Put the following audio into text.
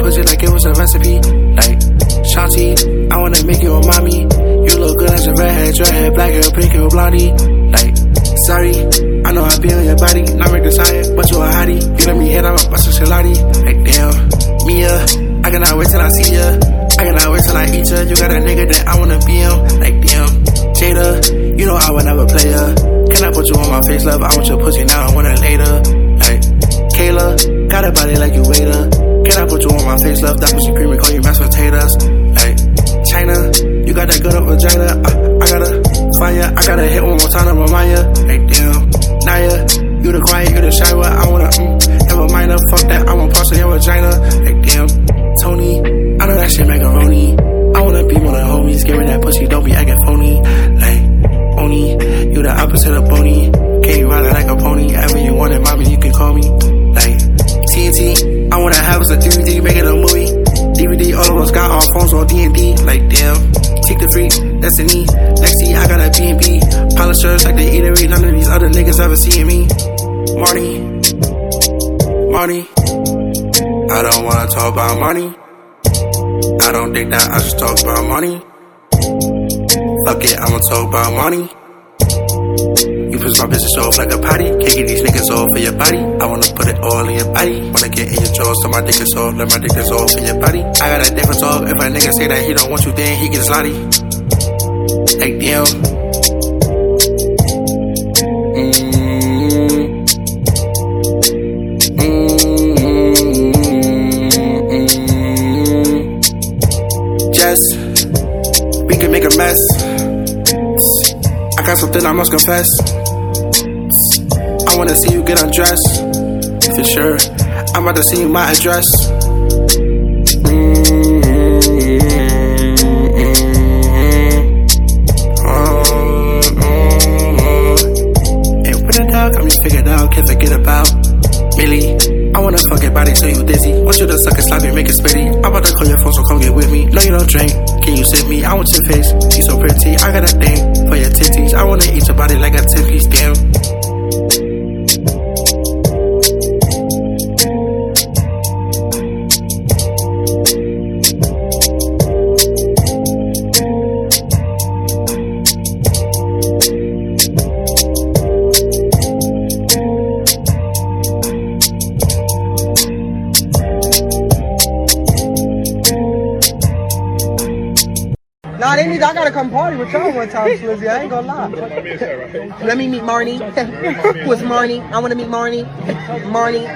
pussy like it was a recipe. Like Shanti, I wanna make you a mommy. You look good as a redhead, dreadhead, black hair, pink hair, blondie. Like, sorry, I know I be on your body, not desire, but you a hottie. You let me hit, I'm a bustin'. Like damn, Mia, I cannot wait till I see ya. I cannot wait till I eat ya. You got a nigga that I wanna be him. Like damn, Jada, you know I would never play ya. Can I put you on my face, love? I want your pussy good up vagina. Uh, I gotta find ya, I gotta hit one more time to remind ya. Like, damn, Naya, you the quiet, you the shy one. I wanna, mm, never mind her, fuck that, I want parts of your vagina. Like, damn, Tony, I know that shit macaroni. I wanna be one of the homies, give me that pussy, don't be acting phony. Like, Oni, you the opposite of bony. Can't you ride it like a pony? Ever you want it, mommy, you can call me. B&B. Polishers like the eatery, none of these other niggas ever seeing me. Marty, Marty, I don't wanna talk about money. I don't think that I should talk about money. Fuck it, I'ma talk about money. You push my business off like a potty. Get these niggas off for your body. I wanna put it all in your body. Wanna get in your jaws, so my dick is off. Let my dick is off in your body. I got a different talk. If a nigga say that he don't want you, then he gets lottie. Like damn. Something I must confess. I wanna see you get undressed. For sure. I'm about to see you my address. Got me figured out, can't forget about Millie. I wanna fuck your body till you dizzy. Want you to suck it, slap it, make it spitty. I'm about to call your phone, so come get with me. No, you don't drink. Can you sip me? I want your face. You so pretty. I got a thing wanna eat your body like a 10 Nah, they need. I gotta come party with y'all one time, Slizzy. I ain't gonna lie. Let me meet Marnie. Who is Marnie? I want to meet Marnie. Marnie.